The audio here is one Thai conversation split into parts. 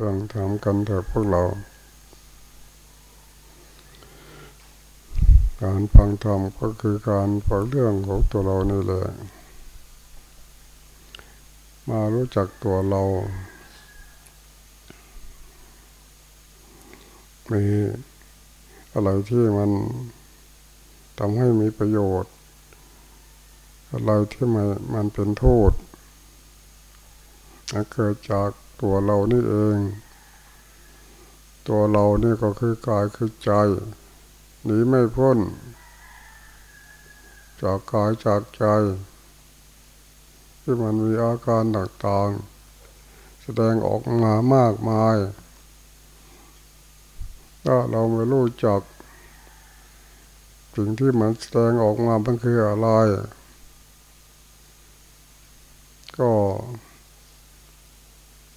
ฟังทำกันเถอะพวกเรา การฟังธรรมก็คือการฟังเรื่องของตัวเรานี่แหละมารู้จักตัวเรา มีอะไรที่มันทำให้มีประโยชน์ อะไรที่มันมันเป็นโทษเกิดจาก ตัวเรานี่เอง ตัวเรานี่ก็คือกายคือใจหนีไม่พ้น จากกายจากใจ ที่มันมีอาการต่างๆแสดงออกมามากมาย ถ้าเราไม่รู้จักสิ่งที่มันแสดงออกมามันคืออะไร ก็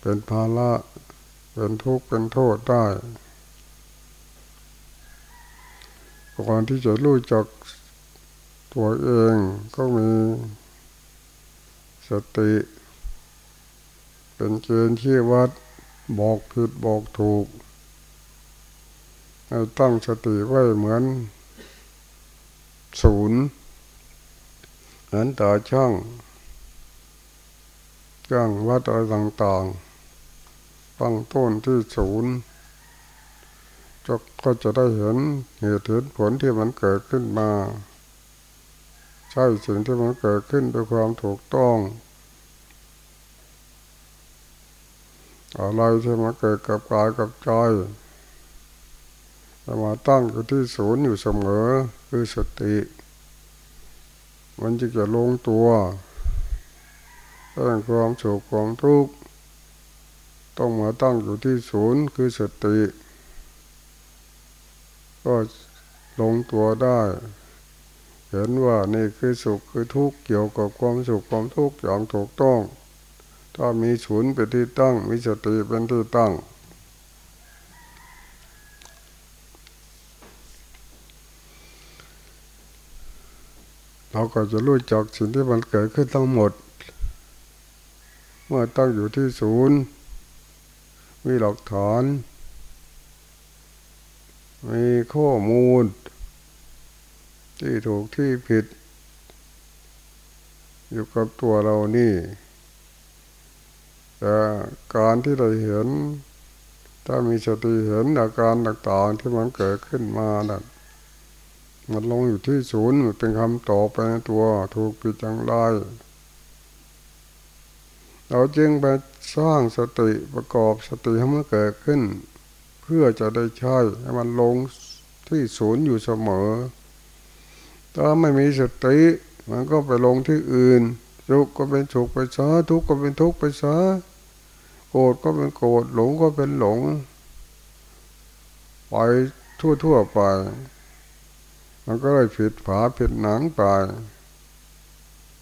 เป็นภาระเป็นทุกข์เป็นโทษได้ก่อนที่จะรู้จักตัวเองก็มีสติ เป็นเกณฑ์ที่วัดบอกผิดบอกถูกให้ตั้งสติไว้เหมือนศูนย์เหมือนต่อช่องช่องวัดอะไรต่างๆ ตั้งต้นที่ศูนย์ก็จะได้เห็นเหตุเหตุผลที่มันเกิดขึ้นมา ใช่สิ่งที่มันเกิดขึ้นด้วยความถูกต้อง อะไรที่มันเกิดกับกายกับใจจะมาตั้งอยู่ที่ศูนย์อยู่เสมอคือสติ มันจะจะลงตัวเรื่องความสุขความทุกข์ ต้องมาตั้งอยู่ที่ศูนย์คือสติ ก็ลงตัวได้ เห็นว่านี่คือสุขคือทุกข์เกี่ยวกับความสุขความทุกข์อย่างถูกต้อง ถ้ามีศูนย์เป็นที่ตั้ง มีสติเป็นที่ตั้ง เราก็จะรู้จักสิ่งที่มันเกิดขึ้นทั้งหมด เมื่อตั้งอยู่ที่ศูนย์ มีหลักฐาน มีข้อมูล ที่ถูกที่ผิด อยู่กับตัวเรานี่แต่การที่เราเห็น ถ้ามีสติเห็นอาการต่างๆที่มันเกิดขึ้นมานะมันลงอยู่ที่ศูนย์มันเป็นคำตอบไปในตัวถูกผิดจังไรเราจึงไป สร้างสติประกอบสติให้มันเกิดขึ้น เพื่อจะได้ใช้ให้มันลงที่ศูนย์อยู่เสมอ ถ้าไม่มีสติมันก็ไปลงที่อื่นสุขก็เป็นสุขไปซะทุกข์ก็เป็นทุกข์ไปซะโกรธก็เป็นโกรธหลงก็เป็นหลงไปทั่วๆไป มันก็เลยผิดผาผิดหนังไป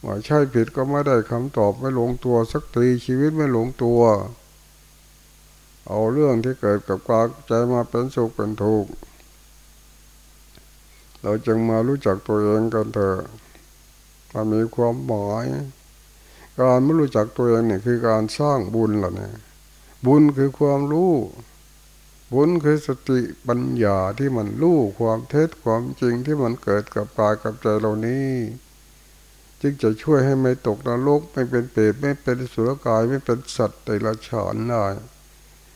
ว่าใช่ผิดก็ไม่ได้คำตอบไม่ลงตัวสักทีชีวิตไม่ลงตัว เอาเรื่องที่เกิดกับกายใจมาเป็นสุขเป็นทุกข์เราจึงมารู้จักตัวเองกันเถอะมันมีความหมายการไม่รู้จักตัวเองเนี่ยคือการสร้างบุญล่ะเนี่ยบุญคือความรู้ บุญคือสติปัญญาที่มันรู้ความเท็จความจริงที่มันเกิดกับกายกับใจเรานี้ จึงจะช่วยให้ไม่ตกนรกไม่เป็นเปรตไม่เป็นสุรกายไม่เป็นสัตว์แต่ละฉานได้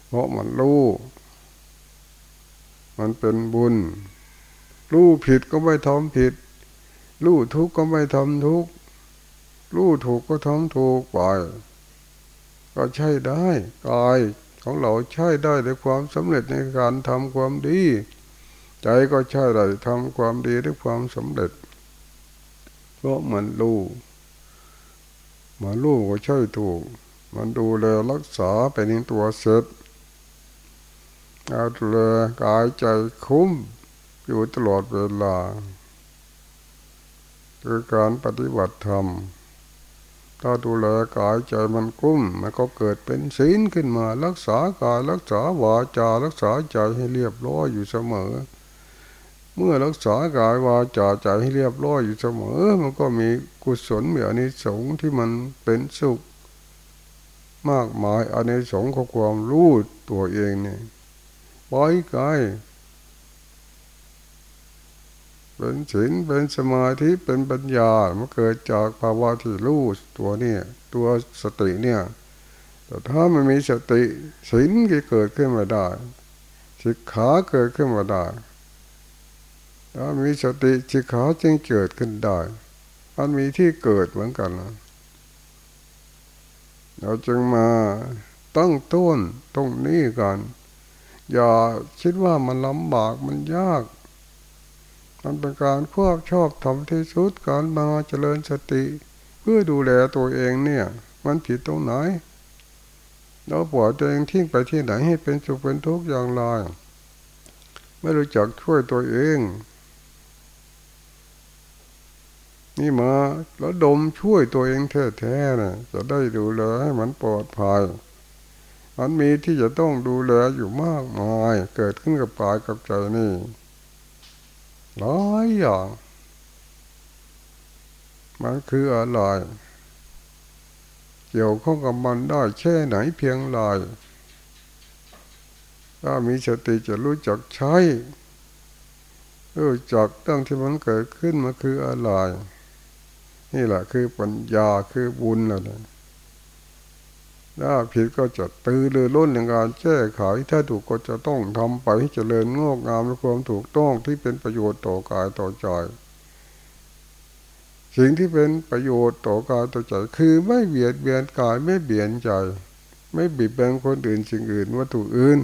เพราะมันรู้มันเป็นบุญ รู้ผิดก็ไม่ทำผิด รู้ทุกข์ก็ไม่ทำทุกข์ รู้ถูกก็ทำถูกไป ก็ใช่ได้กายของเราใช่ได้ในความสำเร็จในการทำความดี ใจก็ใช่ได้ทำความดีด้วยความสำเร็จ ราะมันรู้มันรู้ก็ใช่ถูก มันดูแลรักษาเป็นตัวเสร็จเอาเลกายใจคุ้มอยู่ตลอดเวลาคือการปฏิบัติธรรม ถ้าดูแลกายใจมันคุ้ม มันก็เกิดเป็นศีลขึ้นมา รักษากายรักษาวาจารักษาใจให้เรียบร้อยอยู่เสมอ เมื่อรักษากายวาจาใจให้เรียบร้อยอยู่เสมอ มันก็มีกุศลมีอนิสงส์ที่มันเป็นสุข มากมายอนิสงส์ของความรู้ตัวเองเนี่ยปล่อยกายเป็นศีลเป็นสมาธิเป็นปัญญา มันเกิดจากภาวะที่รู้ตัวเนี่ย ตัวสติเนี่ย แต่ถ้าไม่มีสติศีลก็เกิดขึ้นมาได้สิกขาเกิดขึ้นมาได้ ถ้ามีสติสิกขาจึงเกิดขึ้นได้มันมีที่เกิดเหมือนกันนะเราจึงมาตั้งต้นตรงนี้กันอย่าคิดว่ามันลำบากมันยาก มันเป็นการควบชอบทำที่สุดการมาเจริญสติ เพื่อดูแลตัวเองเนี่ย มันผิดตรงไหนเราปล่อยตัวเองทิ้งไปที่ไหนให้เป็นสุขเป็นทุกข์อย่างไรไม่รู้จักช่วยตัวเอง นี่มาแล้วดมช่วยตัวเองแท้ๆนะจะได้ดูแลให้มันปลอดภัยมันมีที่จะต้องดูแลอยู่มากมาย เกิดขึ้นกับกายกับใจนี่หลายอย่างมันคืออะไรเกี่ยวข้องกับมันได้แค่ไหนเพียงไรถ้ามีสติจะรู้จักใช้รู้จักเรื่องที่มันเกิดขึ้นมาคืออะไร นี่แหละคือปัญญาคือบุญนะถ้าผิดก็จะตื่นเรือล้นในการแก้ไขถ้าถูกก็จะต้องทำไปให้เจริญงอกงามในความถูกต้องที่เป็นประโยชน์ต่อกายต่อใจสิ่งที่เป็นประโยชน์ต่อกายต่อใจคือไม่เบียดเบียนกายไม่เบียนใจ ไม่บีบแบงคนอื่นสิ่งอื่นวัตถุอื่น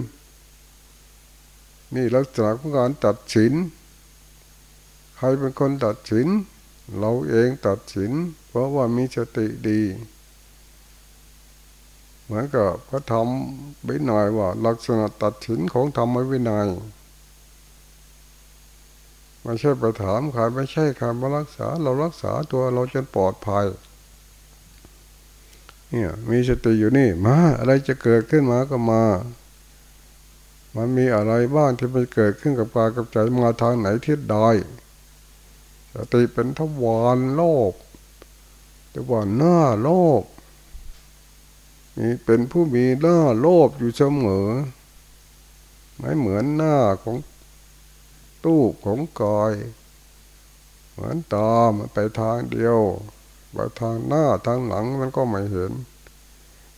นี่ลักษณะของการตัดสิน ใครเป็นคนตัดสิน เราเองตัดสิน เพราะว่ามีสติดี เหมือนกับพระธรรมวินัยว่า ลักษณะตัดสินของธรรมวินัยไม่ใช่ไปถามใครไม่ใช่ใครมารักษา เรารักษาตัวเราจนปลอดภัยเนี่ยมีสติอยู่นี่มาอะไรจะเกิดขึ้นมาก็มา มันมีอะไรบ้างที่มันเกิดขึ้นกับกายกับใจมาทางไหนทิศใด สติเป็นทวารโลกทวารหน้าโลกมีเป็นผู้มีหน้าโลภอยู่เสมอไม่เหมือนหน้าของตู้ของกายเหมือนตามันไปทางเดียวไปทางหน้าทางหลังมันก็ไม่เห็น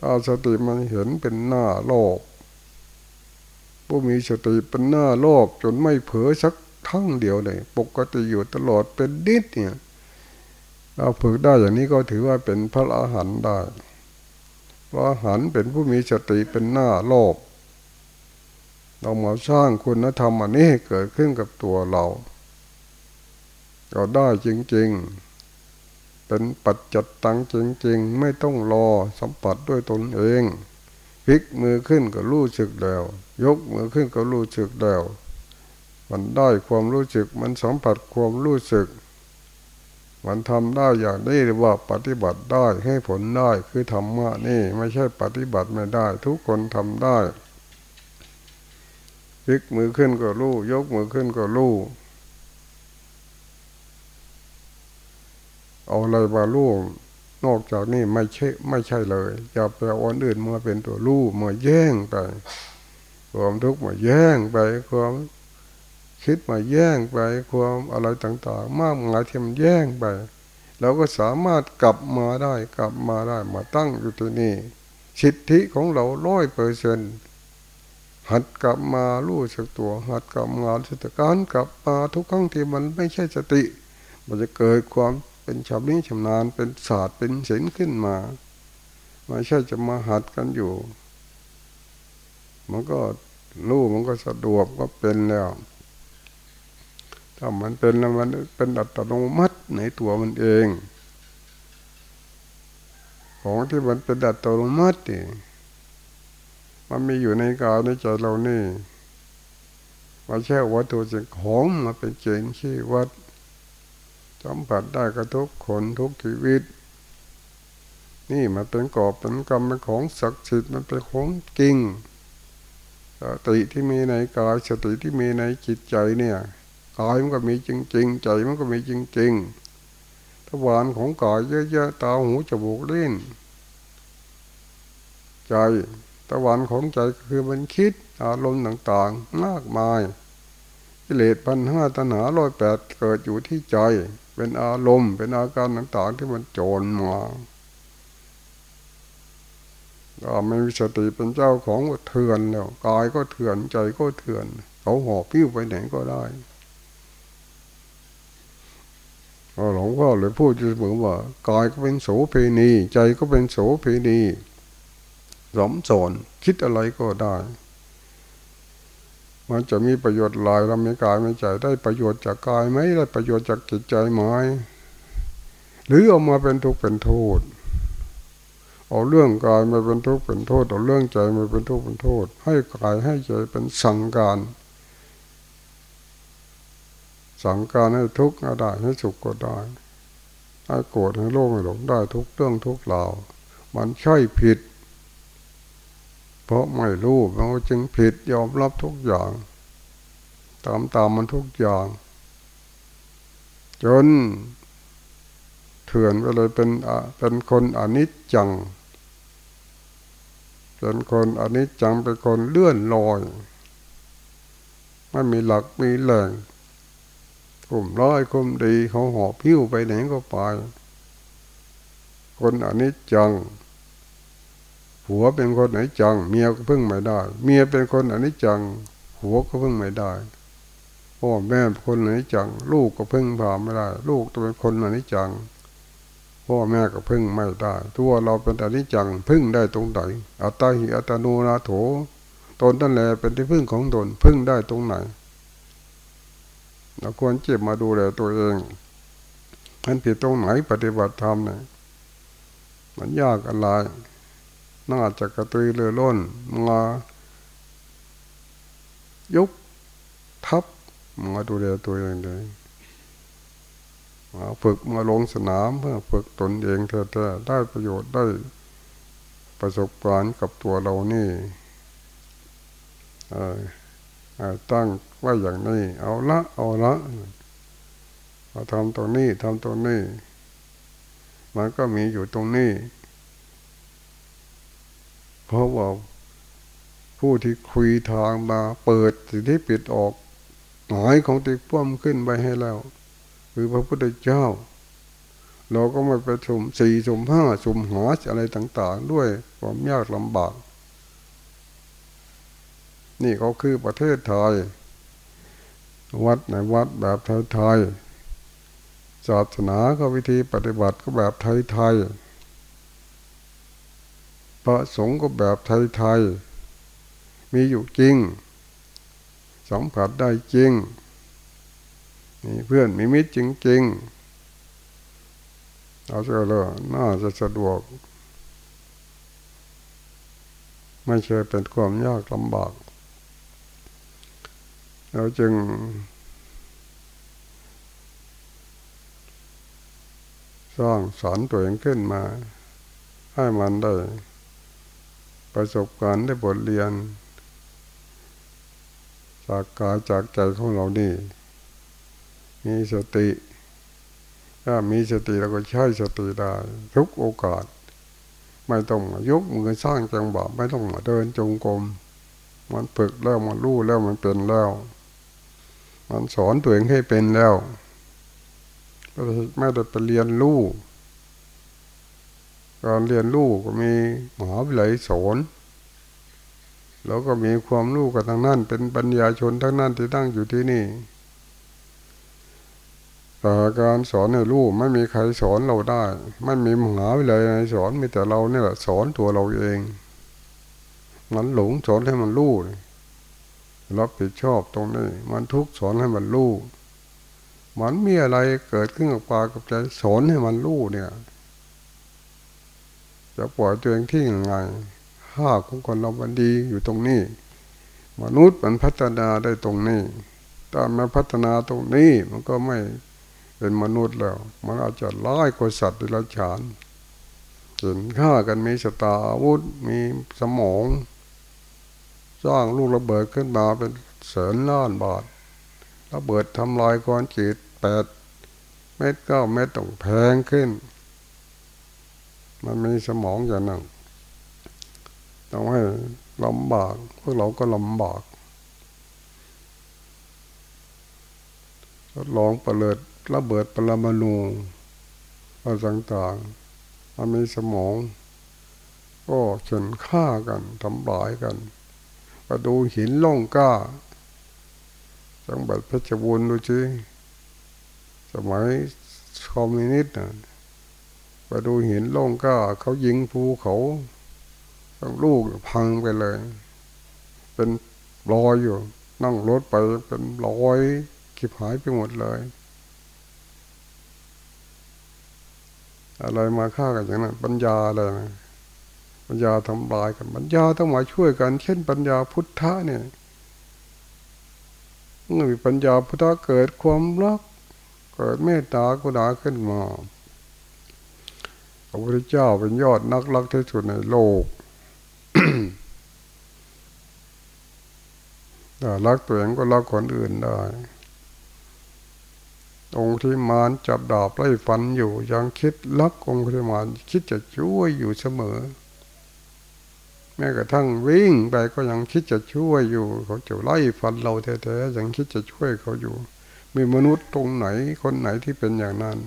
ถ้าสติมันเห็นเป็นหน้าโลกผู้มีสติเป็นหน้าโลกจนไม่เผลอสัก ทั้งเดียวเลย ปกติอยู่ตลอดเป็นดิดเนี่ย เราฝึกได้อย่างนี้ก็ถือว่าเป็นพระอรหันต์ได้พระอรหันต์เป็นผู้มีสติเป็นหน้าโลกเรามาสร้างคุณธรรมอันนี้เกิดขึ้นกับตัวเราก็ได้จริง ๆ เป็นปัจจัตตังจริง ๆ ไม่ต้องรอสัมผัสด้วยตนเองพลิกมือขึ้นก็รู้สึกแล้ว ยกมือขึ้นก็รู้สึกแล้ว มันได้ความรู้สึกมันสัมผัสความรู้สึก มันทำได้อย่างนี้หรือว่าปฏิบัติได้ให้ผลได้คือธรรมะนี่ไม่ใช่ปฏิบัติไม่ได้ ทุกคนทำได้พลิกมือขึ้นก็รู้ยกมือขึ้นก็รู้เอาอะไรมาลู่นอกจากนี้ไม่ใช่ไม่ใช่เลยอย่าไปเอาอันอื่นมาเป็นตัวลู่มาแย่งไป ความทุกข์มาแย่งไปความ คิดมาแย่งไปความอะไรต่างๆ มากมายที่มันแย่งไปเราก็สามารถกลับมาได้กลับมาได้มาตั้งอยู่ที่นี่สิทธิของเราร้อยเปอร์เซนหัดกลับมาลู่สักตัว หัดกลับมาสติการกลับมาทุกครั้งที่มันไม่ใช่สติ มันจะเกิดความเป็นชำนิชำนาญเป็นศาสตร์เป็นศิลขึ้นมาไม่ใช่จะมาหัดกันอยู่ มันก็รู้มันก็สะดวกก็เป็นแล้ว ถ้ามันเป็นล้วมันเป็นอัตโนมัติในตัวมันเอง ของที่มันเป็นอัตโนมัติ มันมีอยู่ในกายในใจเรานี่มาแช่วัตถุสิ่งของมาเป็นเจนชี้วัดสัมผัสได้กระทุกคนทุกชีวิต นี่มันเป็นกอบเป็นกรรมเป็นของศักดิ์สิทธิ์มันเป็นของจริงสติที่มีในกายสติที่มีในจิตใจเนี่ย กายมันก็มีจริง ๆ ใจมันก็มีจริงๆทวารของกายเยอะๆตาหูจมูกลิ้นใจตะวันของใจคือมันคิดอารมณ์ต่างๆ มากมายกิเลสพันห้าตัณหาร้อยแปดเกิดอยู่ที่ใจ เป็นอารมณ์ เป็นอาการต่างๆ ที่มันโจรมาก็ไม่มีสติเป็นเจ้าของเถื่อนแล้วกายก็เถื่อนใจก็เถื่อน เขาหอบพิ้วไปไหนก็ได้ หลวงพ่อเลยพูดเสมอว่ากายก็เป็นโสเพณี ใจก็เป็นโสเพณีสมสอนคิดอะไรก็ได้ มันจะมีประโยชน์หลายเราไม่กายไม่ใจได้ประโยชน์จากกายไหมได้ประโยชน์จากจิตใจไหมหรือเอามาเป็นทุกข์เป็นโทษ เอาเรื่องกายมาเป็นทุกข์เป็นโทษเอาเรื่องใจมาเป็นทุกข์เป็นโทษ ให้กายให้ใจเป็นสั่งการ สั่งการให้ทุกข์ก็ได้ให้สุขก็ได้ให้โกรธให้โลภให้หลงได้ทุกเรื่องทุกเหล่ามันใช่ผิด เพราะไม่รู้มันจึงผิดยอมรับทุกอย่าง ตามตามมันทุกอย่าง จนเถื่อนไปเลยเป็นเป็นคนอนิจจังเป็นคนอนิจจังเป็นคนเลื่อนลอยไม่มีหลักมีแหล่ง คุมร้อยคุมดีเขาหอบพิ้วไปไหนก็ไป คนอันนี้จัง ผัวเป็นคนไหนจัง เมียก็พึ่งไม่ได้ เมียเป็นคนอันนี้จังผัวก็พึ่งไม่ได้พ่อแม่เป็นคนไหนจัง ลูกก็พึ่งพาไม่ได้ ลูกต้องเป็นคนอันนี้จังพ่อแม่ก็พึ่งไม่ได้ตัวเราเป็นอันนี้จังพึ่งได้ตรงไหนอัตตาหิอัตโนนาโถตนนั่นแหละเป็นที่พึ่งของตนพึ่งได้ตรงไหน เราควรเจ็บมาดูแลตัวเองมันผิดตรงไหนปฏิบัติธรรมเนี่ยมันยากอะไรน่าจะกระตือรือร้นมายุกทับมาดูแลตัวเองเลยมาฝึกมาลงสนามเพื่อฝึกตนเองแท้ๆได้ประโยชน์ได้ประสบการณ์กับตัวเรานี่ตั้ง ว่าอย่างนี้ เอาละเอาละมาทำตรงนี้ทำตรงนี้ มันก็มีอยู่ตรงนี้ เพราะว่าผู้ที่คุยทางมาเปิดสิ่งที่ปิดออกหายของติพ่วมขึ้นไปให้แล้ว คือพระพุทธเจ้า เราก็มาประชุมสี่ชุมห้าชุมหาอะไรต่าง ๆ ด้วยความยากลำบาก นี่เขาคือประเทศไทย วัดในวัดแบบไทยๆศาสนาก็วิธีปฏิบัติก็แบบไทยๆพระสงฆ์ก็แบบไทยๆมีอยู่จริงสัมผัสได้จริงมีเพื่อนมีมิตรจริงๆเอาเจอเลยน่าจะสะดวก ไม่ใช่เป็นความยากลำบาก เราจึง สร้างสอนตัวเองขึ้นมา ให้มันได้ ประสบการณ์ได้บทเรียน จากกายจากใจของเรานี่มีสติ ถ้ามีสติเราก็ใช้สติได้ ทุกโอกาส ไม่ต้องยกมือสร้างจังหวะไม่ต้องเดินจงกรมมันฝึกแล้วมันรู้แล้วมันเป็นแล้ว มันสอนตัวเองให้เป็นแล้วไม่ได้ไปเรียนรู้การเรียนรู้ก็มีมหาวิทยาลัยสอนแล้วก็มีความรู้กันทั้งนั้นเป็นปัญญาชนทั้งนั้นที่ตั้งอยู่ที่นี่แต่การสอนให้รู้ไม่มีใครสอนเราได้ ไม่มีมหาวิทยาลัยสอนมีแต่เราเนี่ยสอนตัวเราเอง มันหลงสอนให้มันรู้ รับผิดชอบตรงนี้ มันทุกสอนให้มันรู้มันมีอะไรเกิดขึ้นกับปากับใจสอนให้มันรู้เนี่ย จะปล่อยตัวเองที่ยังไงห้าของคนเราบันดีอยู่ตรงนี้ มนุษย์มันพัฒนาได้ตรงนี้ถ้ามาพัฒนาตรงนี้มันก็ไม่เป็นมนุษย์แล้ว มันอาจจะร้ายกว่าสัตว์ดิลฉานเห็นฆ่ากันมีสตาอาวุธมีสมอง สร้างลูกระเบิดขึ้นมาเป็นแสนล้านบาทระเบิดทำลายก้อนจีตแปดเม็ดเก้าเม็ดต้องแพงขึ้น มันมีสมองอย่างนั้นแทำให้ลำบากพวกเราก็ลำบากทดลองเปิดระเบิดปรมาณูอะไรต่างๆมันมีสมอง ก็ชนฆ่ากันทำลายกัน มาดูหินล่องก้าจังหวัดเพชรบูรณ์ดูสิสมัยคอมมิวนิสต์นะไปดูหินล่องก้าเขายิงภูเขาทั้งลูกพังไปเลย เป็นรอยอยู่ นั่งรถไปเป็นรอยคิบหายไปหมดเลย อะไรมาฆ่ากันอย่างนั้นปัญญาอะไรนะ ปัญญาทำลายกันปัญญาต้องมาช่วยกัน เช่นปัญญาพุทธะเนี่ยเมื่อมีปัญญาพุทธะเกิดความรัก เกิดเมตตากรุณาขึ้นมาพระพุทธเจ้าเป็นยอดนักรักที่สุดในโลกรักตัวเองก็รักคนอื่นได้ องค์ที่มารจับดาบไล่ฟันอยู่ ยังคิดรักองค์ที่มารคิดจะช่วยอยู่เสมอ แม้กระทั่งวิ่งไปก็ยังคิดจะช่วยอยู่ เขาจะไล่ฟันเราแท้ๆยังคิดจะช่วยเขาอยู่ มีมนุษย์ตรงไหนคนไหนที่เป็นอย่างนั้น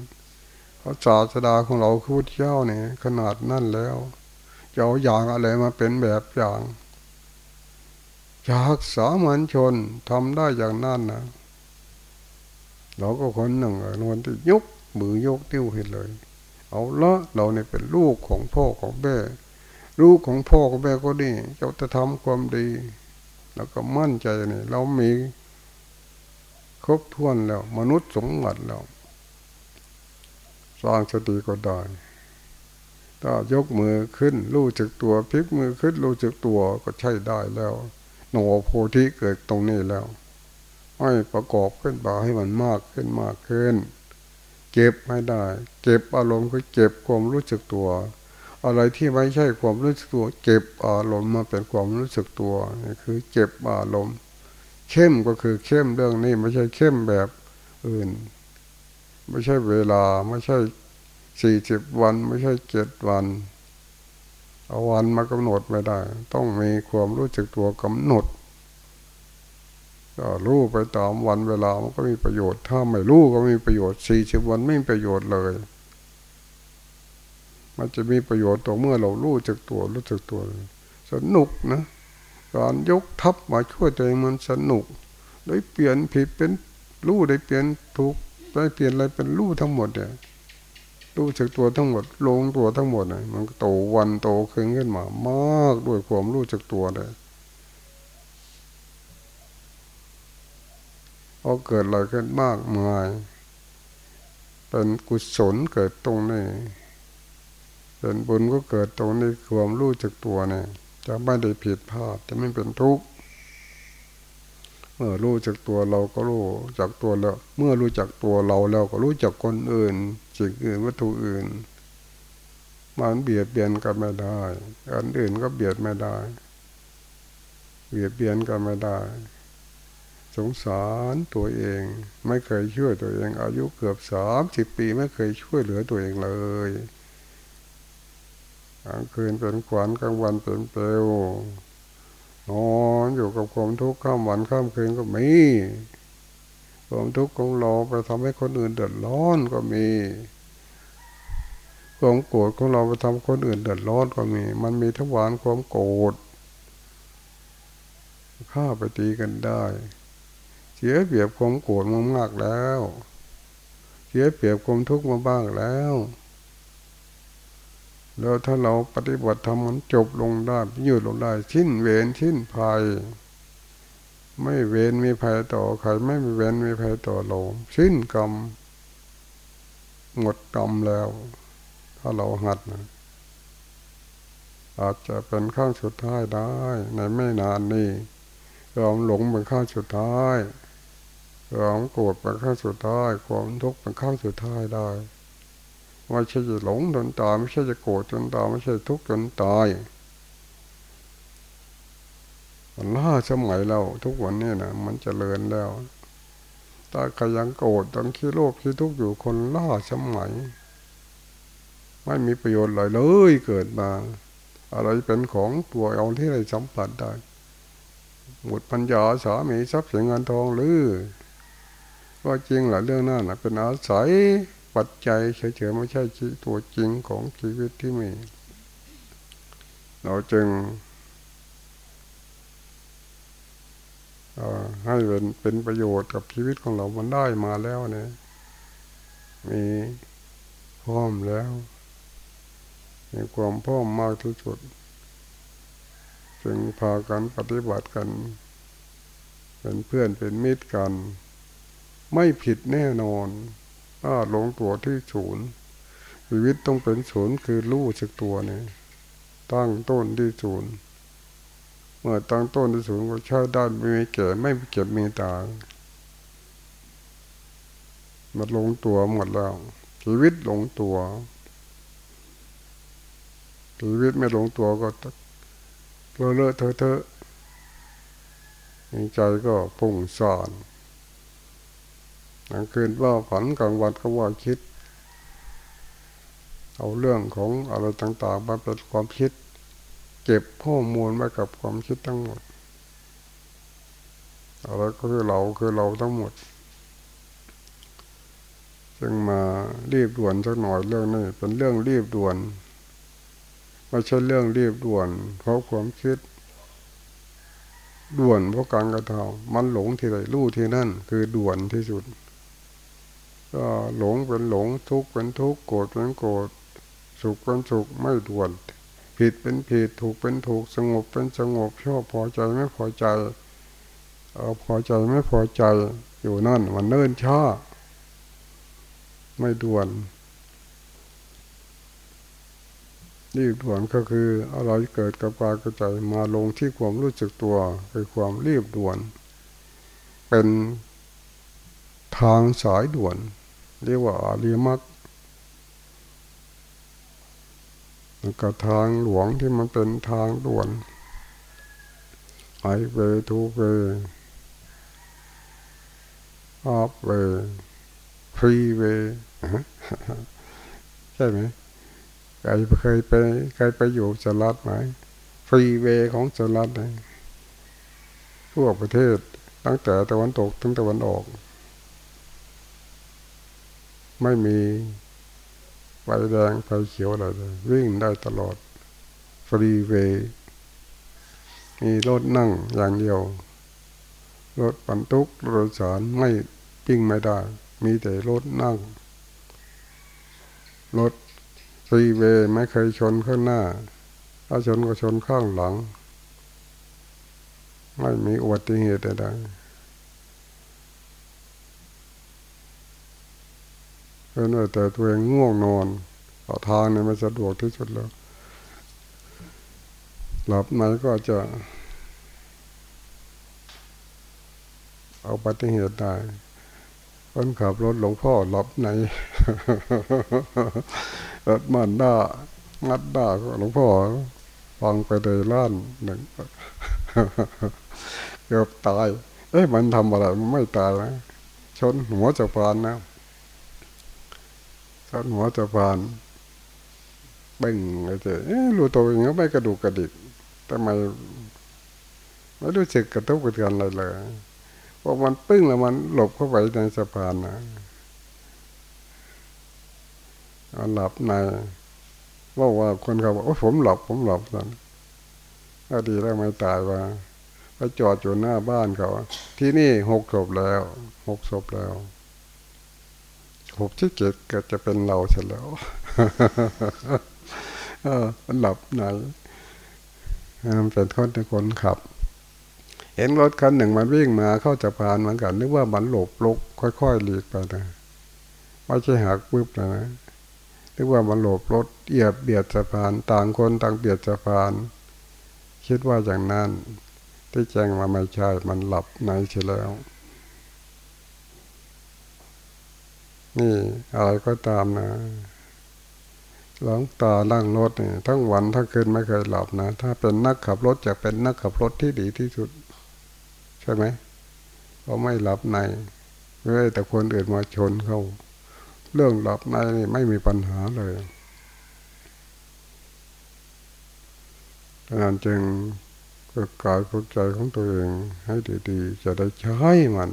พระศาสดาของเราคือพระเจ้าเนี่ยขนาดนั่นแล้วจะเอาอย่างอะไรมาเป็นแบบอย่างจากสามัญชนทำได้อย่างนั้นนะเราก็คนหนึ่งนวนที่ยกมือยกติ้วให้เลย เอาละเราเนี่ยเป็นลูกของพ่อของแม่ ลูกของพ่อของแม่ก็ดีเราจะทำความดี แล้วก็มั่นใจนี่เรามีครบถ้วนแล้ว มนุษย์สมบัติแล้วสร้างสติก็ได้ถ้ายกมือขึ้น รู้จักตัวพลิกมือขึ้น รู้จักตัวก็ใช่ได้แล้วโนโพธิเกิดตรงนี้แล้วให้ประกอบขึ้นบ่าให้มันมากขึ้นมากขึ้น เก็บไม่ได้ เก็บอารมณ์ก็เก็บความรู้สึกตัว อะไรที่ไม่ใช่ความรู้สึกตัว เก็บอารมณ์มาเป็นความรู้สึกตัวนี่คือเก็บอารมณ์ เข้มก็คือเข้มเรื่องนี้ไม่ใช่เข้มแบบอื่น ไม่ใช่เวลาไม่ใช่สี่สิบวันไม่ใช่เจ็ดวันเอาวันมากำหนดไม่ได้ ต้องมีความรู้สึกตัวกำหนดก็รู้ไปตามวันเวลามันก็มีประโยชน์ ถ้าไม่รู้ก็มีประโยชน์สี่สิบวันไม่มีประโยชน์เลย มันจะมีประโยชน์ต่อเมื่อเรารู้จักตัวรู้จักตัว สนุกนะการยกทัพมาช่วยตัวเองมันสนุกได้เปลี่ยนผิดเป็นรู้ได้เปลี่ยนถูกได้เปลี่ยนอะไรเป็นรู้ทั้งหมดเนี่ยรู้จักตัวทั้งหมด ลงตัวทั้งหมดเนี่ยมันโตวันโตขึ้นขึ้นมามากด้วยความรู้จักตัวเลยพอเกิดอะไรขึ้นมากมาย เป็นกุศลเกิดตรงนี้ เป็นบุญก็เกิดตรงนี้ความรู้จักตัวเนี่ย จะไม่ได้ผิดพลาดจะไม่เป็นทุกข์เมื่อรู้จักตัวเราก็รู้จักตัวแล้ว เมื่อรู้จักตัวเราแล้วก็รู้จักคนอื่นสิ่งอื่นวัตถุอื่น มันเบียดเบียนกันไม่ได้อันอื่นก็เบียดไม่ได้ เบียดเบียนกันไม่ได้ สงสารตัวเอง ไม่เคยช่วยตัวเอง อายุเกือบสามสิบปีไม่เคยช่วยเหลือตัวเองเลย กลางคืนเป็นขวัญกลางวันเป็นเปลวนอนอยู่กับความทุกข์ข้ามวันข้ามคืนก็มี ความทุกข์ของเราไปทำให้คนอื่นเดือดร้อนก็มี ความโกรธของเราไปทำคนอื่นเดือดร้อนก็มี มันมีทั้งหวานความโกรธฆ่าไปตีกันได้ เสียเปรียบความโกรธมามากแล้ว เสียเปรียบความทุกข์มาบ้างแล้ว แล้วถ้าเราปฏิบัติทำมันจบลงได้ยืดลงได้ชิ้นเวรชิ้นภัย ไม่เวรมีภัยต่อใครไม่มีเวรมีภัยต่อเราชิ้นกรรมหมดกรรมแล้ว ถ้าเราหัดนะอาจจะเป็นข้างสุดท้ายได้ ในไม่นานนี้ยอมหลงเป็นข้างสุดท้ายความโกรธเป็นขั้นสุดท้าย ความทุกข์เป็นขั้นสุดท้ายได้ ไม่ใช่จะหลงจนตายไม่ใช่จะโกรธจนตายไม่ใช่ทุกข์จนตายมันล่าสมัยเราทุกวันนี้นะมันจเจริญแล้วถ้าใครยังโกรธยังคิดโลภคิดทุกข์อยู่คนล่าสมัย ไม่มีประโยชน์เลยเลยเกิดมา อะไรเป็นของตัวเอาที่ไรสัมผัสได้หมดปัญญาสามีทรัพย์สินเงินทองหรือ ก็จริงหละเรื่องนั้นเป็นอาศัย ปัจจัยเฉยๆไม่ใช่ตัวจริงของชีวิตที่มี เราจึงให้เป็นเป็นประโยชน์กับชีวิตของเรา มันได้มาแล้วเนี่ย มีพร้อมแล้ว มีความพร้อมมากที่สุด จึงพากันปฏิบัติกัน เป็นเพื่อนเป็นมิตรกัน ไม่ผิดแน่นอน ถ้าลงตัวที่ศูนย์ชีวิตต้องเป็นศูนย์คือรู้สึกตัวเนี่ยตั้งต้นที่ศูนย์เมื่อตั้งต้นที่สูงก็ใช้ได้ไม่มีเก่ไม่เก็บมีตามันลงตัวหมดแล้ว ชีวิตลงตัว ชีวิตไม่ลงตัวก็เลอะเลอะเทอะเทอะใจก็พุ่งสอน กลางคืนว่าฝันกลางวันก็ว่าคิด เอาเรื่องของอะไรต่างๆมาเป็นความคิด เก็บข้อมูลไว้กับความคิดทั้งหมดอะไรก็คือเราคือเราทั้งหมดจึงมารีบด่วนสักหน่อยเรื่องนี้เป็นเรื่องรีบด่วนไม่ใช่เรื่องรีบด่วน เพราะความคิด ด่วนเพราะการกระทำมันหลงที่ไหนรู้ที่นั่นคือด่วนที่สุด ก็หลงเป็นหลงทุกข์เป็นทุกข์โกรธเป็นโกรธสุขเป็นสุขไม่ด่วน ผิดเป็นผิดถูกเป็นถูกสงบเป็นสงบชอบพอใจไม่พอใจเออพอใจไม่พอใจอยู่นั่นมันเนิ่นช้าไม่ด่วนรีบด่วนก็คืออะไรเกิดกับกายกระใจมาลงที่ความรู้สึกตัวคือความรีบด่วน เป็นทางสายด่วน เรียกว่าอาริมักกับทางหลวงที่มันเป็นทางด่วนhighway two way off way freeway ใช่ไหมใครเคยไปใครไปอยู่สหรัฐไหม freeway ของสหรัฐเลยทั่วประเทศตั้งแต่ตะวันตกถึงตะวันออก ไม่มีไฟแดงไฟเขียวอะไรเลยวิ่งได้ตลอด ฟรีเวย์มีรถนั่งอย่างเดียว รถบรรทุกรถสารไม่ปิ้งไม่ได้ มีแต่รถนั่ง รถฟรีเวย์ไม่เคยชนข้างหน้า ถ้าชนก็ชนข้างหลัง ไม่มีอุบัติเหตุใด เป็นว่แต่ตัวเองง่วงนอนอทางเนี่ยมันสะดวกที่สุดแล้ว หลับไหนก็จะ เอาปฏิเหตุได้คนขับรถหลวงพ่อหลับไหนรถมันด้างัดด้าหลวงพ่อฟังไปเลยล้านหนึ่งเกือบตาย เอ๊ะมันทำอะไรมันไม่ตายนะชนหัวจะพานนะ ชนหัวจะพานเบ่งไอ้เจ้รู้ตัวอย่างนี้ไม่กระดูกกระดิกทำไมไม่รู้สึกกระทบกระเทือนอะไรเลยพอมันปึ้งแล้วมันหลบเข้าไปในสะพานนะหลับในว่าว่าคนเขาบอกว่าผมหลับ ผมหลับตอนก็ดีแล้วไม่ตายว่าไปจอดอยู่หน้าบ้านเขา ที่นี่หกศพแล้วหกศพแล้ว หกที่เจ็ดก็จะเป็นเราเสร็จแล้วหลับไหนมันเป็นคนคนขับ เห็นรถคันหนึ่งมันวิ่งมาเข้าจะผ่านเหมือนกัน นึกว่ามันหลบลุกค่อยๆหลีกไปนะไม่ใช่หักปึ๊บนะนึกว่ามันหลบรถเอียบเบียดสะพาน ต่างคนต่างเบียดสะพาน คิดว่าอย่างนั้นที่แจ้งมาไม่ใช่มันหลับในเสียแล้ว นี่อะไรก็ตามนะหลังตาล่างรถเนี่ยทั้งวันทั้งคืนไม่เคยหลับนะ ถ้าเป็นนักขับรถจะเป็นนักขับรถที่ดีที่สุด ใช่ไหมก็ไม่หลับในเมื่อแต่คนอื่นมาชนเขาเรื่องหลับในนี่ไม่มีปัญหาเลยดังนั้นจึงฝึกกายฝึกใจของตัวเองให้ดีๆ จะได้ใช้มัน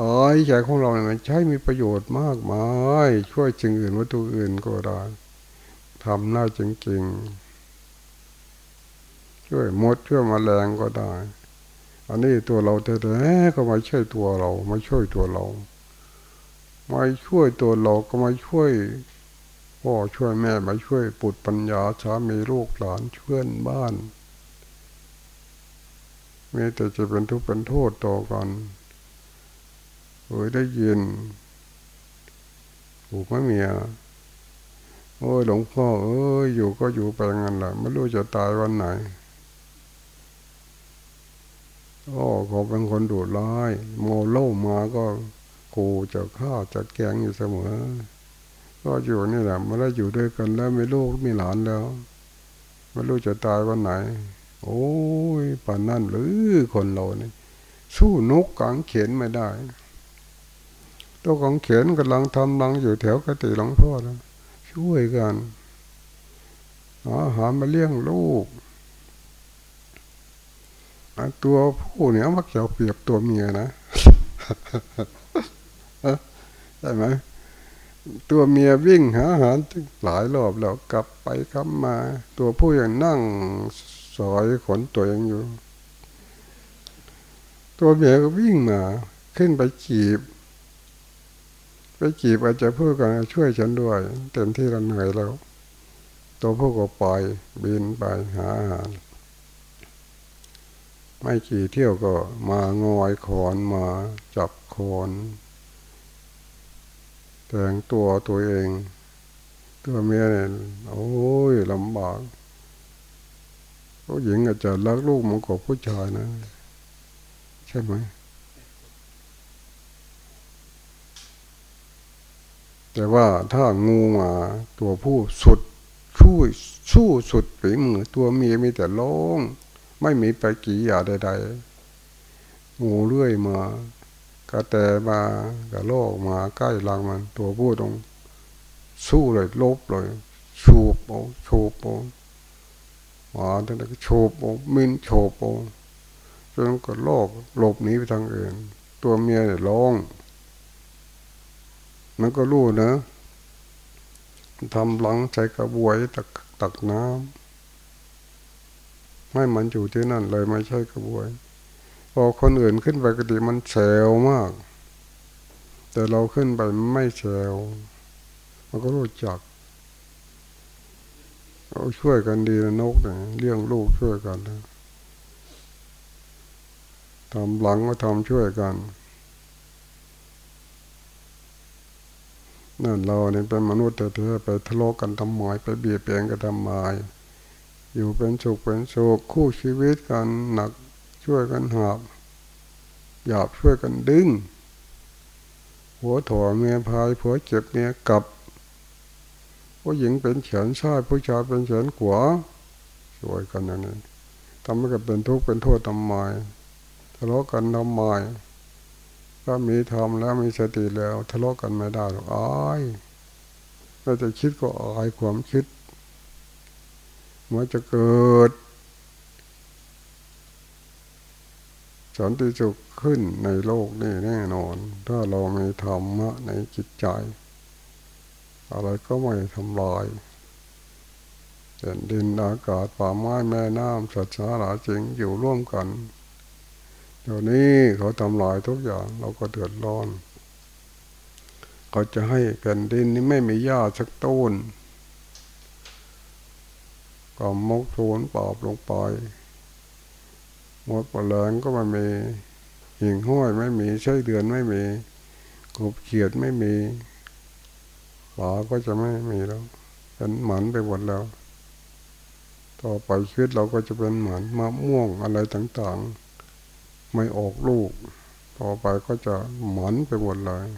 กายใจของเราเนี่ยมันใช้มีประโยชน์มากมายช่วยจึงอื่นวัตถุอื่นก็ได้ทำหน้าจริงๆช่วยมดช่วยมแมลงก็ได้ อันนี้ตัวเราแท้ๆก็ไม่ใช่ตัวเราไม่ช่วยตัวเราไม่ช่วยตัวเราก็ไม่ช่วยพ่อช่วยแม่มาช่วยปุตปัญญาสามีลูกหลานเพื่อนบ้านมีแต่จะเป็นทุกข์เป็นโทษต่อกัน เอ้ยได้ยินผูกไม่เมียโอ้ยหลวงพ่อเอ้ยอยู่ก็อยู่ไปงั้นแหละไม่รู้จะตายวันไหนโอ้เขาเป็นคนดุร้ายโมเล่ามาก็กูจะฆ่าจะแกงอยู่เสมอ ก็อยู่นี่แหละไม่ได้อยู่ด้วยกันแล้วไมีลูกมีหลานแล้วไม่รู้จะตายวันไหน โอ้ยป่านนั่นหรือคนเราเนี่ยสู้นกกังเขียนไม่ได้ ตัวกังเขียนกำลังทำรังอยู่แถวกติหลวงพ่อนะช่วยกันอาหารมาเลี้ยงลูกตัวผู้เนี่ยมักจะเปรียบตัวเมียนะใช่ไหมตัวเมียวิ่งหาอาหารหลายรอบแล้วกลับไปกลับมา ตัวผู้ยังนั่งสอยขนตัวยังอยู่ ตัวเมียก็วิ่งมา ขึ้นไปจีบ ไปจีบอาจจะพูดกันช่วยฉันด้วย เต็มที่เราเหนื่อยแล้ว ตัวผู้ก็ปล่อยบินไปหาอาหารไม่กี่เที่ยวก็มางอยขอนมาจับคอนแต่งตัวตัวเอง ตัวเมียเนี่ยโอ้ยลำบากผู้หญิงอาจจะรักลูกมันกว่าผู้ชายนะ ใช่ไหม แต่ว่าถ้างูมาตัวผู้สุดช่วยสู้สุดฝีมือตัวเมียมีแต่ร้อง ไม่มีไปกี่ยาใด ๆ งูเลื่อยมากระแตมากระโลกมาใกล้ลังมัน ตัวผู้ตรง สู้เลยลบเลยชูบโอชูบโอมาตั้งแต่โฉบโอมินโฉบโอจนก็โลกหลบหนีไปทางอื่น ตัวเมียเนี่ยร้อง มันก็รู้นะทำหลังใช้กระบวยตักตักน้ำให้มันอยู่ที่นั่นเลยไม่ใช่กระบวย พอคนอื่นขึ้นไปกติมันแซวมาก แต่เราขึ้นไปไม่แซวมันก็รู้จักเราช่วยกันดีนะนกเนี่ยเลี้ยงลูกช่วยกันนะทำหลังก็ทำช่วยกัน นั่นเราเนี่ยเป็นมนุษย์แต่เธอไปทะเลาะกันทำหมายไปเบียดเบียนกันทำหมายอยู่เป็นสุขเป็นสุขคู่ชีวิตกันหนักช่วยกันหาบหยาบช่วยกันดึง หัวถอเมียพายผัวเจ็บเมียกลับผู้หญิงเป็นเฉียนชายผู้ชายเป็นเฉียนขวาช่วยกันอย่างนี้ทำให้กับเป็นทุกข์เป็นโทษทำไมทะเลาะกันทำไม ถ้ามีธรรมแล้วมีสติแล้ว ทะเลาะกันไม่ได้หรอกอายถ้าจะคิดก็อายความคิดมันจะเกิดสันติสุขขึ้นในโลกนี่แน่นอน ถ้าเรามีธรรมะในจิตใจ อะไรก็ไม่ทำลายเด่นดินอากาศป่าไม้แม่น้ำสัตว์สาราจริงอยู่ร่วมกัน เดี๋ยวนี้เขาทำลายทุกอย่าง เราก็เดือดร้อน เขาจะให้แผ่นดินนี้ไม่มีหญ้าสักต้นก็มกโซนปอบลงไปหมดปลงก็ไม่มีหิ่งห้อยไม่มีใช้เดือนไม่มีกบเขียดไม่มีป่าก็จะไม่มีแล้วเป็นหมันไปหมดแล้วต่อไปชีวิตเราก็จะเป็นหมันมะม่วงอะไรต่างๆ ไม่ออกลูก ต่อไปก็จะหมันไปหมดเลย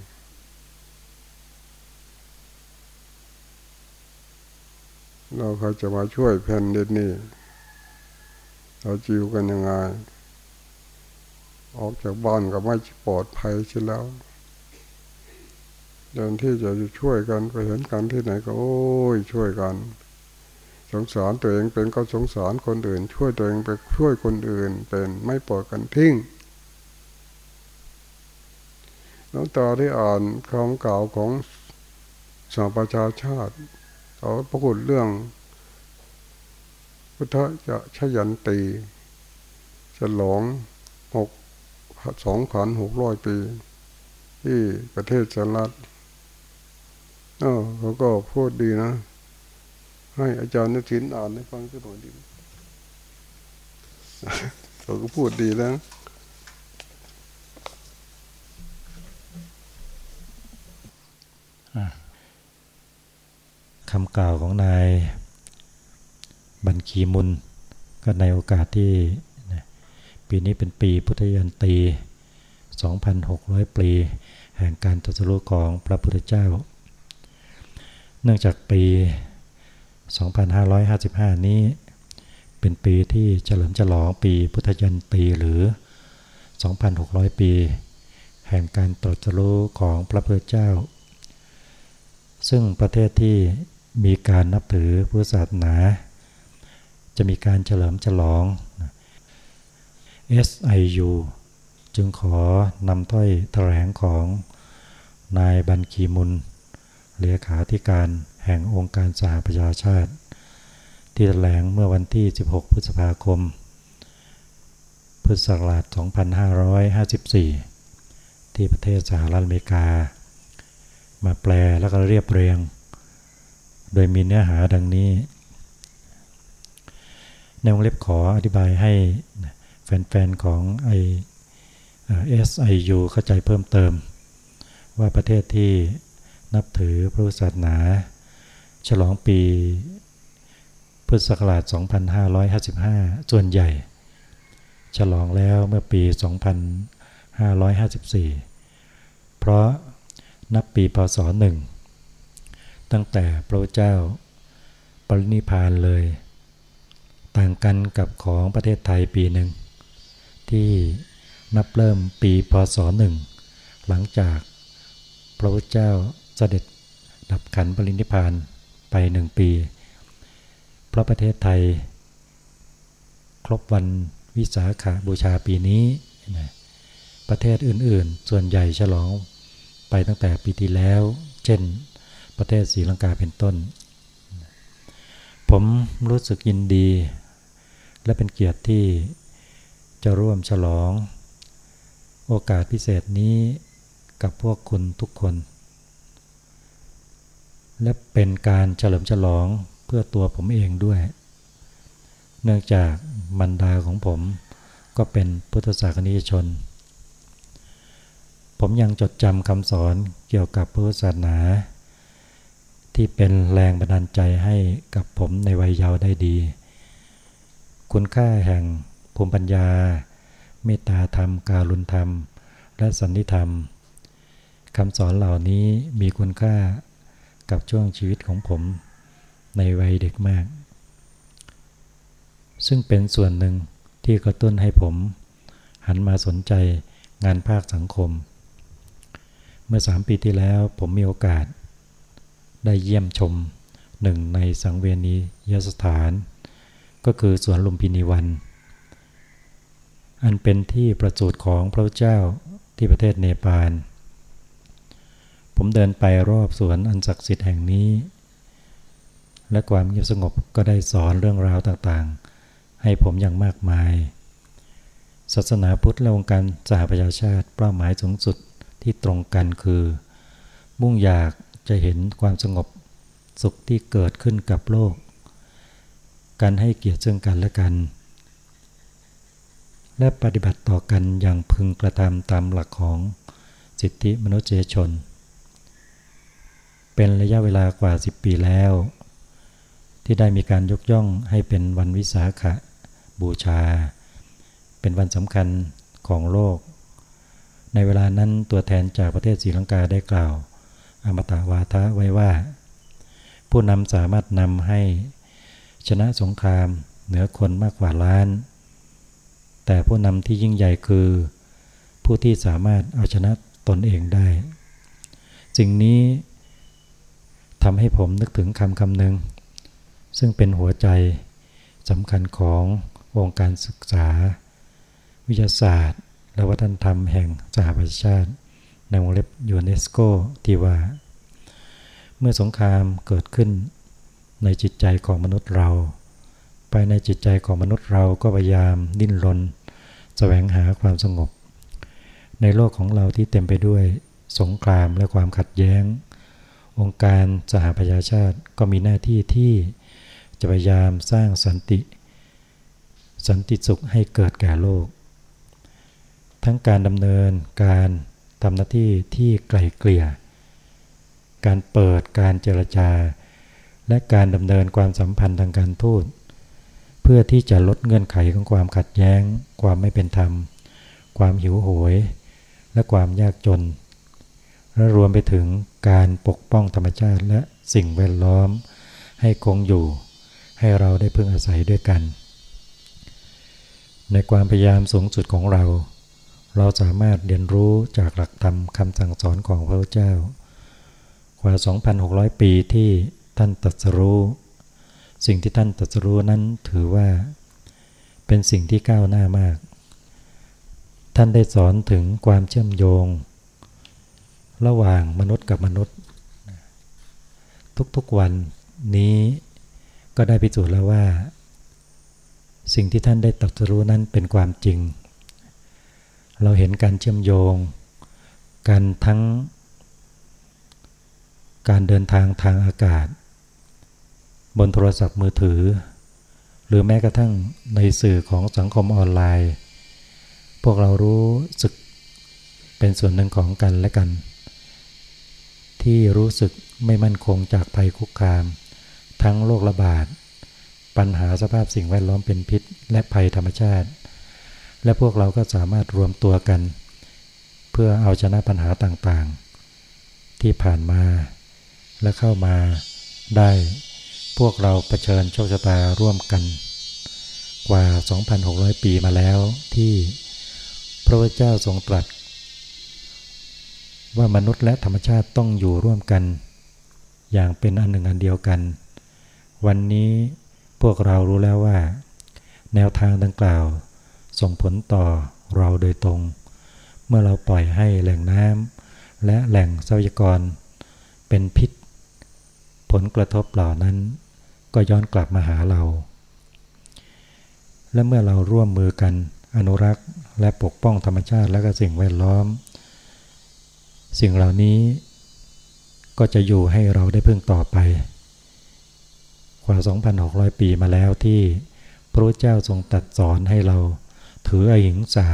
เราเขาจะมาช่วยแผ่นดินนี่เราจิวกันยังไง ออกจากบ้านก็ไม่ปลอดภัยใช่แล้วเดินที่จะช่วยกันไปเห็นกันที่ไหนก็โอ้ยช่วยกัน สงสารตัวเองเป็นก็สงสารคนอื่น ช่วยตัวเองไปช่วยคนอื่น เป็นไม่ปล่อยกันทิ้งน้องตาได้อ่านคำกล่าวของสาประชาชาติเขาปรากฏเรื่อง พุทธจะชยันตีฉลองหกสองพันหกร้อยปี ที่ประเทศสหรัฐเออเขาก็พูดดีนะ ให้อาจารย์นศินอ่านให้ฟังสักหน่อยดีเขาก็พูดดีแล้วคำกล่าวของนายบัญคีมุนก็ในโอกาสที่ ปีนี้เป็นปีพุทธยันตี 2,600 ปีแห่งการตรัสรู้ของพระพุทธเจ้า เนื่องจากปี 2555 นี้ เป็นปีที่เฉลิมฉลองปีพุทธยันตีหรือ 2,600 ปี แห่งการตรัสรู้ของพระพุทธเจ้า ซึ่งประเทศที่มีการนับถือพุทธศาสนา จะมีการเฉลิมฉลอง SIU จึงขอนำถ้อยแถลงของนายบันคีมุนเลขาธิการ แห่งองค์การสหประชาชาติ ที่แถลงเมื่อวันที่ 16 พฤษภาคม พุทธศักราช 2554 ที่ประเทศสหรัฐอเมริกา มาแปลแล้วก็เรียบเรียง โดยมีเนื้อหาดังนี้ ในวงเล็บขออธิบายให้แฟนๆของไอเอสไอยูเข้าใจเพิ่มเติม ว่าประเทศที่นับถือพระศาสนา ฉลองปีพุทธศักราช 2555 ส่วนใหญ่ ฉลองแล้วเมื่อปี 2554 เพราะนับปีพศหนึ่งตั้งแต่พระเจ้าปรินิพานเลย ต่างกันกับของประเทศไทยปีหนึ่ง ที่นับเริ่มปีพศหนึ่งหลังจากพระพุทธเจ้าเสด็จดับขันปรินิพาน ไปหนึ่งปี เพราะประเทศไทย ครบวันวิสาขาบูชาปีนี้นะประเทศอื่นๆ ส่วนใหญ่ฉลองไปตั้งแต่ปีที่แล้ว เช่น ประเทศศรีลังกาเป็นต้น ผมรู้สึกยินดี และเป็นเกียรติที่จะร่วมฉลอง โอกาสพิเศษนี้กับพวกคุณทุกคน และเป็นการเฉลิมฉลองเพื่อตัวผมเองด้วย เนื่องจากมันดาของผมก็เป็นพุทธศาสนิกชน ผมยังจดจำคำสอนเกี่ยวกับพุทธศาสนา ที่เป็นแรงบันดาลใจให้กับผมในวัยเยาว์ได้ดี คุณค่าแห่งภูมิปัญญา เมตตาธรรม การุณธรรม และสันนิธรรมคำสอนเหล่านี้มีคุณค่า กับช่วงชีวิตของผมในวัยเด็กมาก ซึ่งเป็นส่วนหนึ่งที่กระตุ้นให้ผม หันมาสนใจงานภาคสังคม เมื่อสามปีที่แล้วผมมีโอกาส ได้เยี่ยมชมหนึ่งในสังเวียนียสถาน ก็คือสวนลุมพินีวัน อันเป็นที่ประสูติของพระเจ้าที่ประเทศเนปาล ผมเดินไปรอบสวนอันศักดิ์สิทธิ์แห่งนี้ และความเงียบสงบก็ได้สอนเรื่องราวต่างๆ ให้ผมอย่างมากมาย ศาสนาพุทธและองค์การสหประชาชาติเป้าหมายสูงสุดที่ตรงกันคือ มุ่งอยากจะเห็นความสงบสุขที่เกิดขึ้นกับโลก การให้เกียรติซึ่งกันและกัน และปฏิบัติต่อกันอย่างพึงกระทำตามหลักของสิทธิมนุษยชน เป็นระยะเวลากว่า 10 ปีแล้ว ที่ได้มีการยกย่องให้เป็นวันวิสาขบูชา เป็นวันสำคัญของโลก ในเวลานั้นตัวแทนจากประเทศศรีลังกาได้กล่าว อมตะวาทะไว้ว่า ผู้นำสามารถนำให้ชนะสงครามเหนือคนมากกว่าล้าน แต่ผู้นำที่ยิ่งใหญ่คือ ผู้ที่สามารถเอาชนะตนเองได้ สิ่งนี้ ทำให้ผมนึกถึงคำคำหนึ่งซึ่งเป็นหัวใจสำคัญของวงการศึกษา วิทยาศาสตร์ และวัฒนธรรมแห่งสหประชาชาติ ในวงเล็บยูเนสโกที่ว่า เมื่อสงครามเกิดขึ้นในจิตใจของมนุษย์เราภายในจิตใจของมนุษย์เราก็พยายามดิ้นรนแสวงหาความสงบ ในโลกของเราที่เต็มไปด้วยสงครามและความขัดแย้ง องค์การสหประชาชาติก็มีหน้าที่ที่จะพยายามสร้างสันติ สันติสุขให้เกิดแก่โลก ทั้งการดำเนินการทำหน้าที่ที่ไกลเกลี่ย การเปิดการเจรจา และการดำเนินความสัมพันธ์ทางการทูตเพื่อที่จะลดเงื่อนไขของความขัดแย้ง ความไม่เป็นธรรม ความหิวโหย และความยากจน และรวมไปถึงการปกป้องธรรมชาติและสิ่งแวดล้อม ให้คงอยู่ ให้เราได้พึ่งอาศัยด้วยกัน ในความพยายามสูงสุดของเรา เราสามารถเรียนรู้จากหลักธรรมคำสั่งสอนของพระเจ้ากว่า 2,600 ปีที่ท่านตรัสรู้ สิ่งที่ท่านตรัสรู้นั้นถือว่า เป็นสิ่งที่ก้าวหน้ามาก ท่านได้สอนถึงความเชื่อมโยง ระหว่างมนุษย์กับมนุษย์ ทุกๆวันนี้ก็ได้พิสูจน์แล้วว่า สิ่งที่ท่านได้ตรัสรู้นั้นเป็นความจริง เราเห็นการเชื่อมโยงกันทั้ง การเดินทางทางอากาศ บนโทรศัพท์มือถือ หรือแม้กระทั่งในสื่อของสังคมออนไลน์ พวกเรารู้สึกเป็นส่วนหนึ่งของกันและกัน ที่รู้สึกไม่มั่นคงจากภัยคุกคาม ทั้งโรคระบาด ปัญหาสภาพสิ่งแวดล้อมเป็นพิษ และภัยธรรมชาติ และพวกเราก็สามารถรวมตัวกัน เพื่อเอาชนะปัญหาต่างๆ ที่ผ่านมาและเข้ามาได้ พวกเราเผชิญโชคชะตาร่วมกัน กว่า 2,600 ปีมาแล้วที่พระเจ้าทรงตรัส ว่ามนุษย์และธรรมชาติต้องอยู่ร่วมกัน อย่างเป็นอันหนึ่งอันเดียวกัน วันนี้พวกเรารู้แล้วว่า แนวทางดังกล่าว ส่งผลต่อเราโดยตรง เมื่อเราปล่อยให้แหล่งน้ำและแหล่งทรัพยากร เป็นพิษ ผลกระทบเหล่านั้น ก็ย้อนกลับมาหาเรา และเมื่อเราร่วมมือกันอนุรักษ์และปกป้องธรรมชาติและก็สิ่งแวดล้อม สิ่งเหล่านี้ก็จะอยู่ให้เราได้พึ่งต่อไป กว่า 2,600 ปีมาแล้วที่พระเจ้าทรงตัดสอนให้เราถืออหิงสา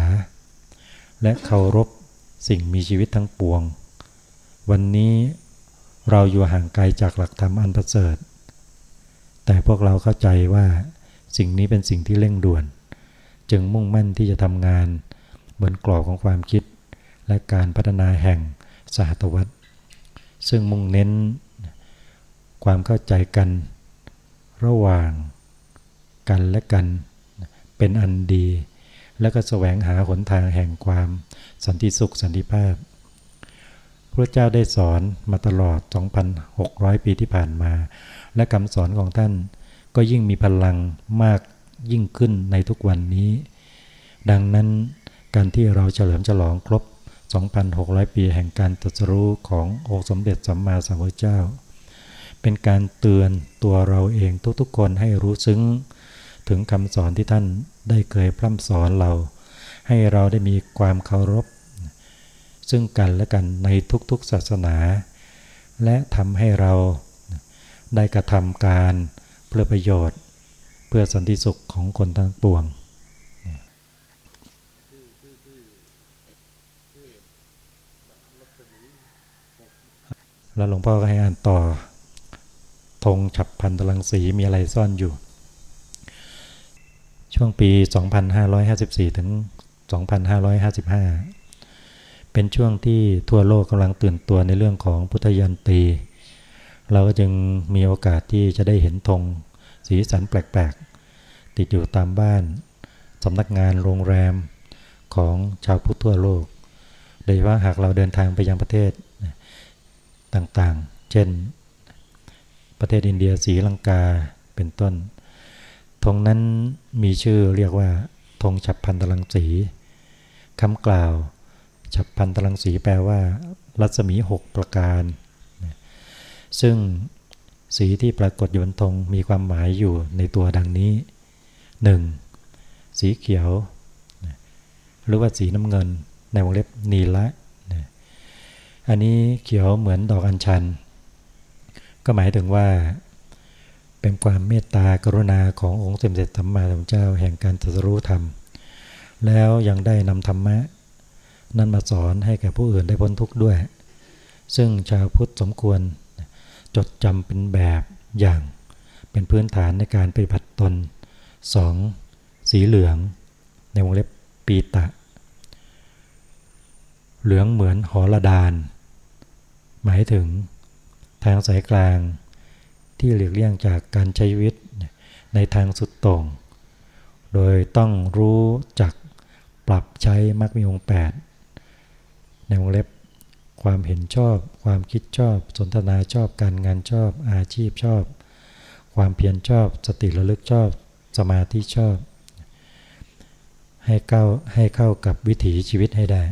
และเคารพสิ่งมีชีวิตทั้งปวง วันนี้เราอยู่ห่างไกลจากหลักธรรมอันประเสริฐ แต่พวกเราเข้าใจว่าสิ่งนี้เป็นสิ่งที่เร่งด่วน จึงมุ่งมั่นที่จะทำงานบนกรอบของความคิดและการพัฒนาแห่ง สหตวัตซึ่งมุ่งเน้นความเข้าใจกันระหว่างกันและกันเป็นอันดี และก็แสวงหาหนทางแห่งความสันติสุขสันติภาพ พระเจ้าได้สอนมาตลอด 2,600 ปีที่ผ่านมา และคำสอนของท่านก็ยิ่งมีพลังมากยิ่งขึ้นในทุกวันนี้ ดังนั้นการที่เราเฉลิมฉลองครบ 2,600 ปีแห่งการตรัสรู้ขององค์สมเด็จสัมมาสัมพุทธเจ้า เป็นการเตือนตัวเราเองทุกๆคนให้รู้ซึ้ง ถึงคำสอนที่ท่านได้เคยพร่ำสอนเรา ให้เราได้มีความเคารพ ซึ่งกันและกันในทุกๆศาสนา และทำให้เราได้กระทำการเพื่อประโยชน์ เพื่อสันติสุขของคนทั้งปวง แล้วหลวงพ่อก็ให้อ่านต่อธงฉับพันตลังสีมีอะไรซ่อนอยู่ ช่วงปี 2554 ถึง 2555 เป็นช่วงที่ทั่วโลกกำลังตื่นตัวในเรื่องของพุทธยันตี เราก็จึงมีโอกาสที่จะได้เห็นธงสีสันแปลกๆ ติดอยู่ตามบ้านสำนักงานโรงแรมของชาวพุทธทั่วโลก โดยว่าหากเราเดินทางไปยังประเทศ ต่างๆ เช่น ประเทศอินเดียสีลังกาเป็นต้น ธงนั้นมีชื่อเรียกว่าธงฉับพันตรังสีคำกล่าวฉับพันตรังสีแปลว่า รัศมีหกประการ ซึ่งสีที่ปรากฏอยู่บนธงมีความหมายอยู่ในตัวดังนี้ 1. สีเขียว หรือว่าสีน้ำเงินในวงเล็บนีละ อันนี้เขียวเหมือนดอกอัญชัน ก็หมายถึงว่า เป็นความเมตตากรุณาขององค์สมเด็จธรรมาสัมพุทธเจ้าแห่งการตรัสรู้ธรรม แล้วยังได้นำธรรมะ นั้นมาสอนให้แก่ผู้อื่นได้พ้นทุกข์ด้วย ซึ่งชาวพุทธสมควรจดจำเป็นแบบอย่างเป็นพื้นฐานในการปฏิบัติตน 2. สีเหลือง ในวงเล็บปีตะ เหลืองเหมือนหอระดาน หมายถึงทางสายกลางที่หลีกเลี่ยงจากการใช้ชีวิตในทางสุดตรง โดยต้องรู้จักปรับใช้มรรคมีองแปดในวงเล็บความเห็นชอบ ความคิดชอบ สนทนาชอบการงานชอบ อาชีพชอบ ความเพียรชอบ สติระลึกชอบ สมาธิชอบ ให้เข้าให้เข้ากับวิถีชีวิตให้ได้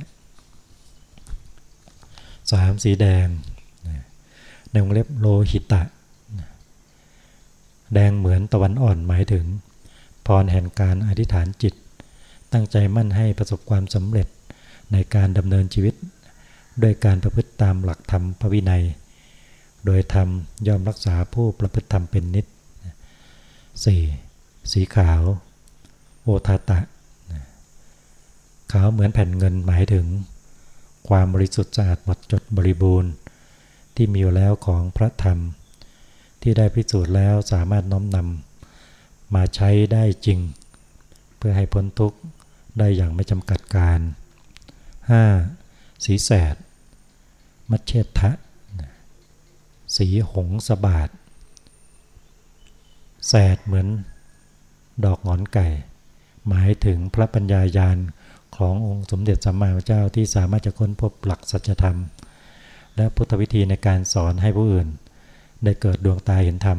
สามสีแดงในวงเล็บโลหิตะ แดงเหมือนตะวันอ่อนหมายถึง พรแห่งการอธิษฐานจิต ตั้งใจมั่นให้ประสบความสำเร็จในการดำเนินชีวิต ด้วยการประพฤติตามหลักธรรมพระวินัย โดยธรรมยอมรักษาผู้ประพฤติธรรมเป็นนิด 4. สีขาว โอทาตะ ขาวเหมือนแผ่นเงินหมายถึง ความบริสุทธิ์สะอาดหมดจดบริบูรณ์ ที่มีอยู่แล้วของพระธรรม ที่ได้พิสูจน์แล้วสามารถน้อมนำมาใช้ได้จริง เพื่อให้พ้นทุกข์ได้อย่างไม่จำกัดการ 5. สีแสด มัชเชทะ สีหงสบาดแสดเหมือนดอกงอนไก่ หมายถึงพระปัญญายาณ ขององค์สมเด็จสัมมาสัมพุทธเจ้าที่สามารถจะค้นพบหลักสัจธรรม และพุทธวิธีในการสอนให้ผู้อื่น ได้เกิดดวงตาเห็นธรรม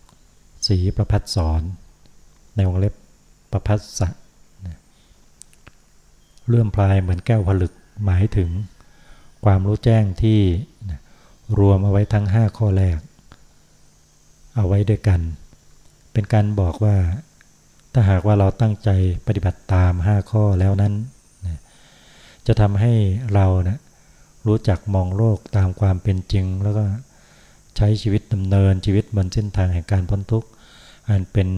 6. สีประพัดสอน ในวงเล็บประพัดสะเลื่อมพลายเหมือนแก้วผลึกหมายถึง ความรู้แจ้งที่รวมเอาไว้ทั้ง 5 ข้อแรก เอาไว้ด้วยกัน เป็นการบอกว่า ถ้าหากว่าเราตั้งใจปฏิบัติตาม5ข้อแล้วนั้นจะทำให้เรานะรู้จักมองโลกตามความเป็นจริง แล้วก็ใช้ชีวิตดำเนินชีวิตบนเส้นทางแห่งการพ้นทุกข์อันเป็น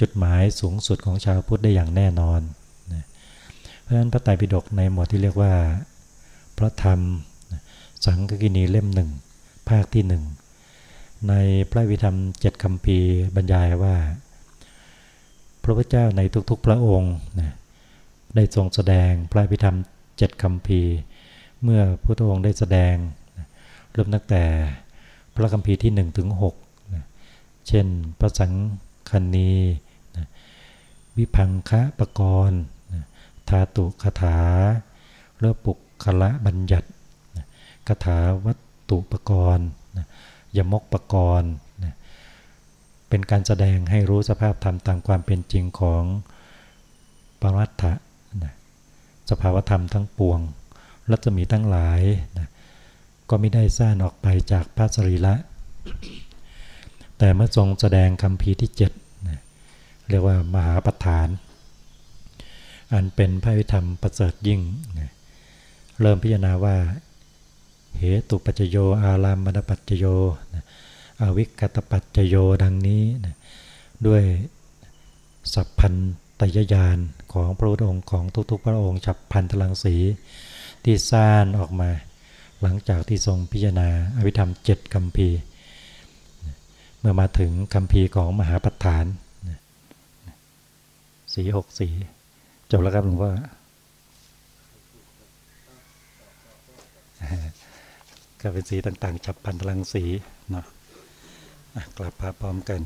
จุดหมายสูงสุดของชาวพุทธได้อย่างแน่นอนเพราะฉะนั้นพระไตรปิฎกในหมวดที่เรียกว่าพระธรรมสังฆกินีเล่มหนึ่งภาคที่หนึ่งในพระวิธรรมเจ็ดคำพีบรรยายว่า พระพุทธเจ้าในทุกๆพระองค์ได้ทรงแสดงพระวิธรรมเจ็ดคำพีเมื่อพระองค์ได้แสดงเริ่มตั้งแต่พระคำพีที่หนึ่งถึงหกเช่นพระสังคณีวิพังคะปกรณ์ธาตุคาถาเลือปุกคละบัญญัติคาถาวัตถุปกรณ์ยมกปกรณ์ เป็นการแสดงให้รู้สภาพธรรมตามความเป็นจริงของปรัตถะสภาวธรรมทั้งปวง รัศมีทั้งหลายก็ไม่ได้สร้างออกไปจากพระสรีระแต่เมื่อทรงแสดงคำพีที่เจ็ดเรียกว่ามหาปัฏฐาน อันเป็นพระวิธรรมประเสริฐยิ่งนะเริ่มพิจารณาว่า เหตุปัจโย อารามมณปัจจโย อวิกตปัจจโยดังนี้นะด้วยสัพพันตยญาณของพระพุทธองค์ของทุกๆ พระองค์ฉับพันตลังสีที่สร้างออกมา หลังจากที่ทรงพิจารณาอวิธรรมเจ็ดคำพีเมื่อมาถึงคำพีของมหาปัฏฐานสีหกสีจบแล้วครับหลวงพ่อก็เป็นสีต่างๆจับพันธลังสีเนาะ กลับพาพร้อมกัน